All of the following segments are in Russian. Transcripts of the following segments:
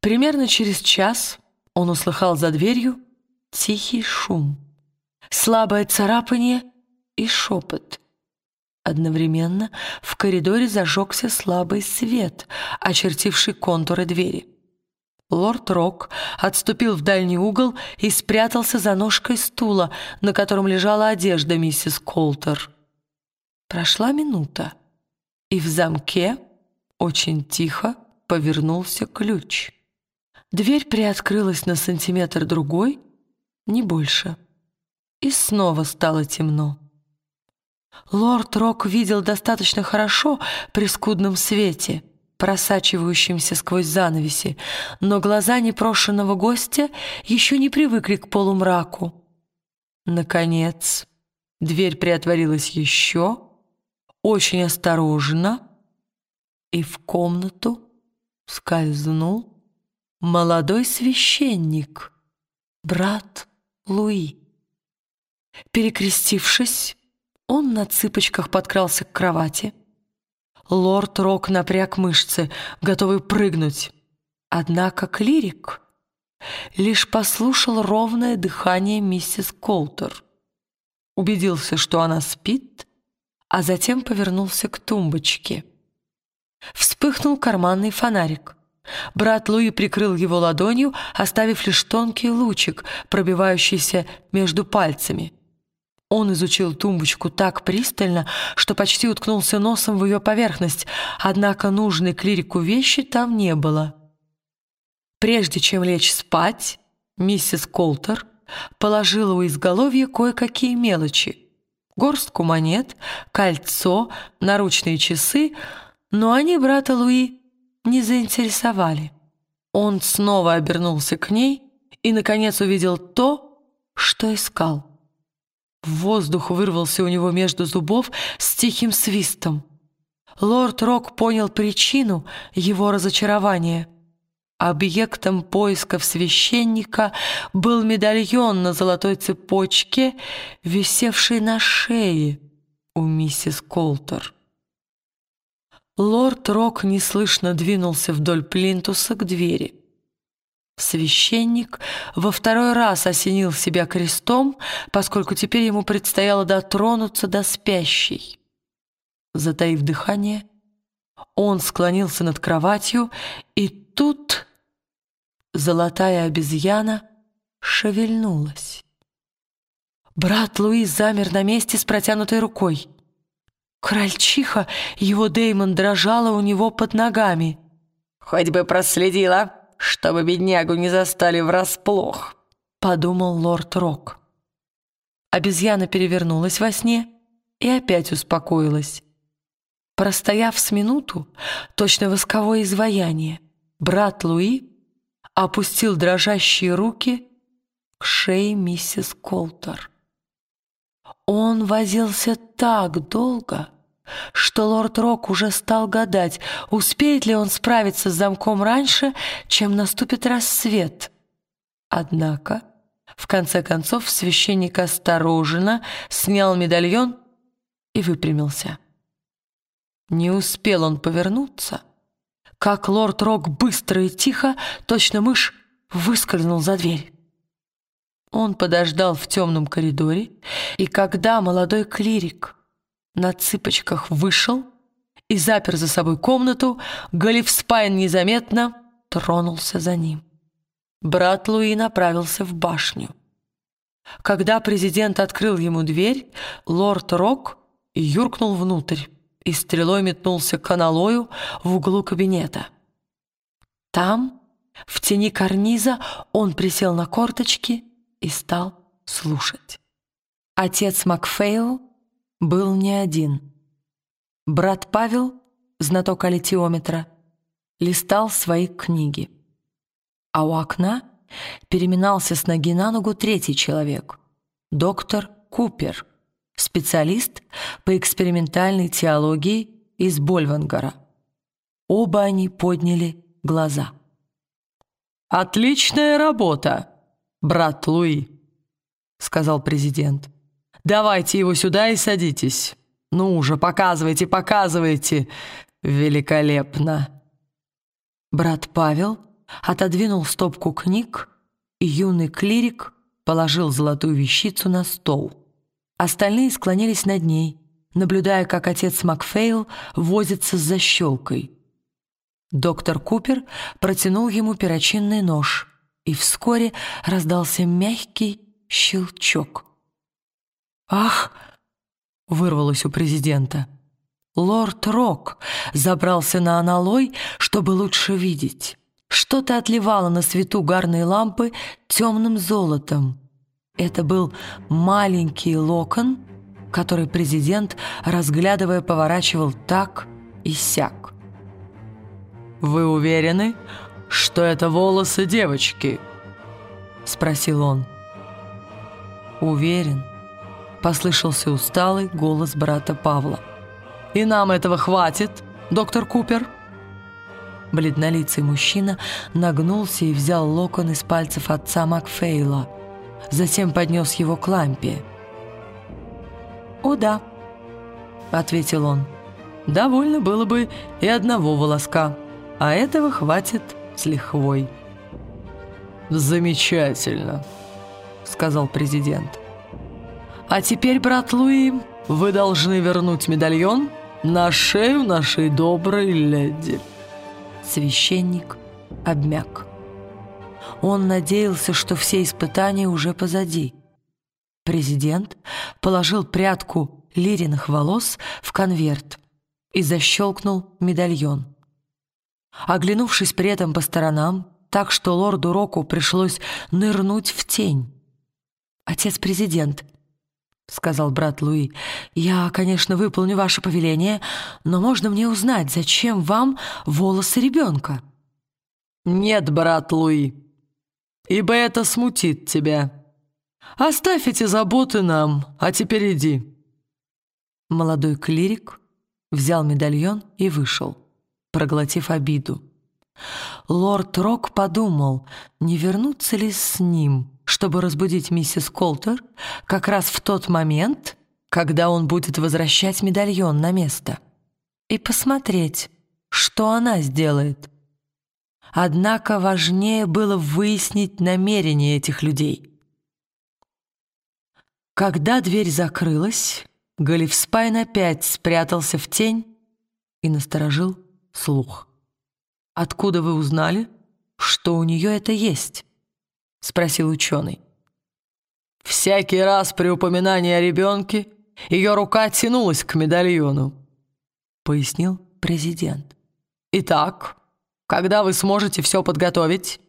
Примерно через час он услыхал за дверью тихий шум, слабое царапание и шепот. Одновременно в коридоре зажегся слабый свет, очертивший контуры двери. Лорд Рок отступил в дальний угол и спрятался за ножкой стула, на котором лежала одежда миссис Колтер. Прошла минута, и в замке очень тихо повернулся ключ. Дверь приоткрылась на сантиметр-другой, не больше, и снова стало темно. Лорд Рок видел достаточно хорошо при скудном свете, просачивающемся сквозь занавеси, но глаза непрошенного гостя еще не привыкли к полумраку. Наконец, дверь приотворилась еще, очень осторожно, и в комнату скользнул молодой священник, брат Луи. Перекрестившись, он на цыпочках подкрался к кровати. Лорд Рок напряг мышцы, готовый прыгнуть. Однако клирик лишь послушал ровное дыхание миссис Колтер. Убедился, что она спит, а затем повернулся к тумбочке. Вспыхнул карманный фонарик. Брат Луи прикрыл его ладонью, оставив лишь тонкий лучик, пробивающийся между пальцами. Он изучил тумбочку так пристально, что почти уткнулся носом в ее поверхность, однако нужной клирику вещи там не было. Прежде чем лечь спать, миссис Колтер положила у изголовья кое-какие мелочи. Горстку монет, кольцо, наручные часы, но они брата Луи не заинтересовали. Он снова обернулся к ней и, наконец, увидел то, что искал. Воздух вырвался у него между зубов с тихим свистом. Лорд Рок понял причину его разочарования. Объектом поисков священника был медальон на золотой цепочке, висевший на шее у миссис Колтер. Лорд Рок неслышно двинулся вдоль плинтуса к двери. Священник во второй раз осенил себя крестом, поскольку теперь ему предстояло дотронуться до спящей. Затаив дыхание, он склонился над кроватью, и тут золотая обезьяна шевельнулась. Брат Луис замер на месте с протянутой рукой. Крольчиха, его Деймон, дрожала у него под ногами. «Хоть бы проследила, чтобы беднягу не застали врасплох», — подумал лорд Рок. Обезьяна перевернулась во сне и опять успокоилась. Простояв с минуту, точно восковое изваяние, брат Луи опустил дрожащие руки к шее миссис Колтер. Он возился так долго, что лорд Рок уже стал гадать, успеет ли он справиться с замком раньше, чем наступит рассвет. Однако, в конце концов, священник осторожно снял медальон и выпрямился. Не успел он повернуться, как лорд Рок быстро и тихо, точно мышь, выскользнул за дверь. Он подождал в темном коридоре, и когда молодой клирик на цыпочках вышел и запер за собой комнату, Галливспайн незаметно тронулся за ним. Брат Луи направился в башню. Когда президент открыл ему дверь, лорд Рок юркнул внутрь и стрелой метнулся к аналою в углу кабинета. Там, в тени карниза, он присел на корточки и стал слушать. Отец Макфейл был не один. Брат Павел, знаток алитиометра, листал свои книги. А у окна переминался с ноги на ногу третий человек, доктор Купер, специалист по экспериментальной теологии из Больвангара. Оба они подняли глаза. «Отличная работа!» Брат Луи», — сказал президент. «Давайте его сюда и садитесь. Ну уже, показывайте, показывайте. Великолепно!» Брат Павел отодвинул стопку книг, и юный клирик положил золотую вещицу на стол. Остальные склонились над ней, наблюдая, как отец Макфейл возится с защелкой. Доктор Купер протянул ему перочинный нож, и вскоре раздался мягкий щелчок. «Ах!» — вырвалось у президента. Лорд Рок забрался на аналой, чтобы лучше видеть. Что-то отливало на свету гарной лампы темным золотом. Это был маленький локон, который президент, разглядывая, поворачивал так и сяк. «Вы уверены, что это волосы девочки?» — спросил он. «Уверен», — послышался усталый голос брата Павла. «И нам этого хватит, доктор Купер?» Бледнолицый мужчина нагнулся и взял локон из пальцев отца Макфейла. Затем поднес его к лампе. «О, да», — ответил он. «Довольно было бы и одного волоска, а этого хватит с лихвой». «Замечательно», — сказал президент. «А теперь, брат Луи, вы должны вернуть медальон на шею нашей доброй леди». Священник обмяк. Он надеялся, что все испытания уже позади. Президент положил прядку лириных волос в конверт и защелкнул медальон. Оглянувшись при этом по сторонам, так что лорду Року пришлось нырнуть в тень. «Отец-президент», — сказал брат Луи, — «я, конечно, выполню ваше повеление, но можно мне узнать, зачем вам волосы ребенка?» «Нет, брат Луи, ибо это смутит тебя. Оставь эти заботы нам, а теперь иди». Молодой клирик взял медальон и вышел, проглотив обиду. Лорд Рок подумал, не вернуться ли с ним, чтобы разбудить миссис Колтер как раз в тот момент, когда он будет возвращать медальон на место, и посмотреть, что она сделает. Однако важнее было выяснить намерения этих людей. Когда дверь закрылась, Галифспайн опять спрятался в тень и насторожил слух. «Откуда вы узнали, что у нее это есть?» — спросил ученый. «Всякий раз при упоминании о ребенке ее рука тянулась к медальону», — пояснил президент. «Итак, когда вы сможете все подготовить?»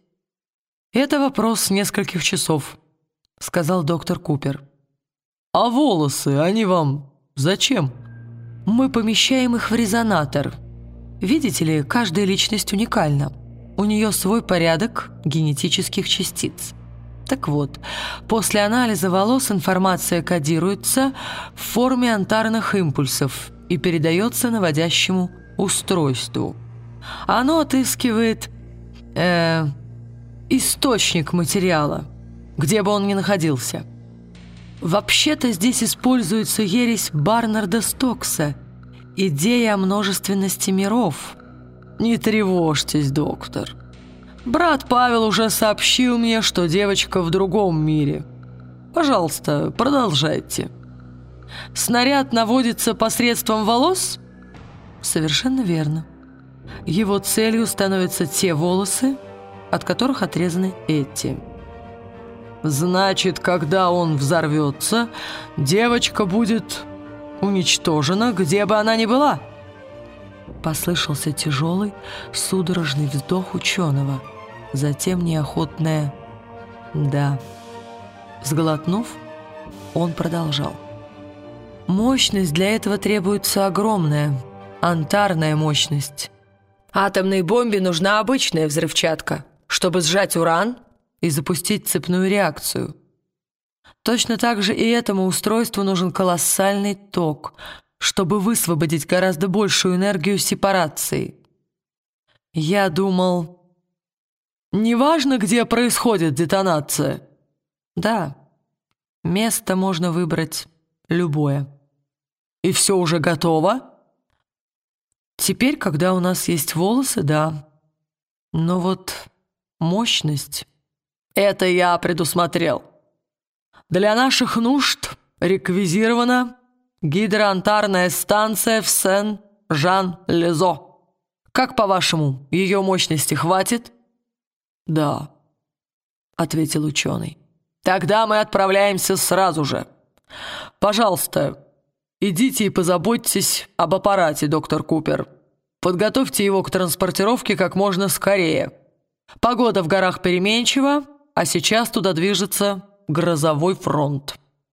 «Это вопрос нескольких часов», — сказал доктор Купер. «А волосы, они вам зачем?» «Мы помещаем их в резонатор», Видите ли, каждая личность уникальна. У нее свой порядок генетических частиц. Так вот, после анализа волос информация кодируется в форме антарных импульсов и передается наводящему устройству. Оно отыскивает э, источник материала, где бы он ни находился. Вообще-то здесь используется ересь Барнарда Стокса – идея о множественности миров. Не тревожьтесь, доктор. Брат Павел уже сообщил мне, что девочка в другом мире. Пожалуйста, продолжайте. Снаряд наводится посредством волос? Совершенно верно. Его целью становятся те волосы, от которых отрезаны эти. Значит, когда он взорвется, девочка будет уничтожена, где бы она ни была!» Послышался тяжелый, судорожный вздох ученого, затем неохотное «да». Сглотнув, он продолжал. «Мощность для этого требуется огромная, антарная мощность. Атомной бомбе нужна обычная взрывчатка, чтобы сжать уран и запустить цепную реакцию. Точно так же и этому устройству нужен колоссальный ток, чтобы высвободить гораздо большую энергию сепарации. Я думал... Неважно, где происходит детонация. Да, место можно выбрать любое. И все уже готово? Теперь, когда у нас есть волосы, да. Но вот мощность. Это я предусмотрел. Для наших нужд реквизирована гидроантарная станция в Сен-Жан-Лезо. Как, по-вашему, ее мощности хватит?» «Да», — ответил ученый. «Тогда мы отправляемся сразу же. Пожалуйста, идите и позаботьтесь об аппарате, доктор Купер. Подготовьте его к транспортировке как можно скорее. Погода в горах переменчива, а сейчас туда движется грозовой фронт».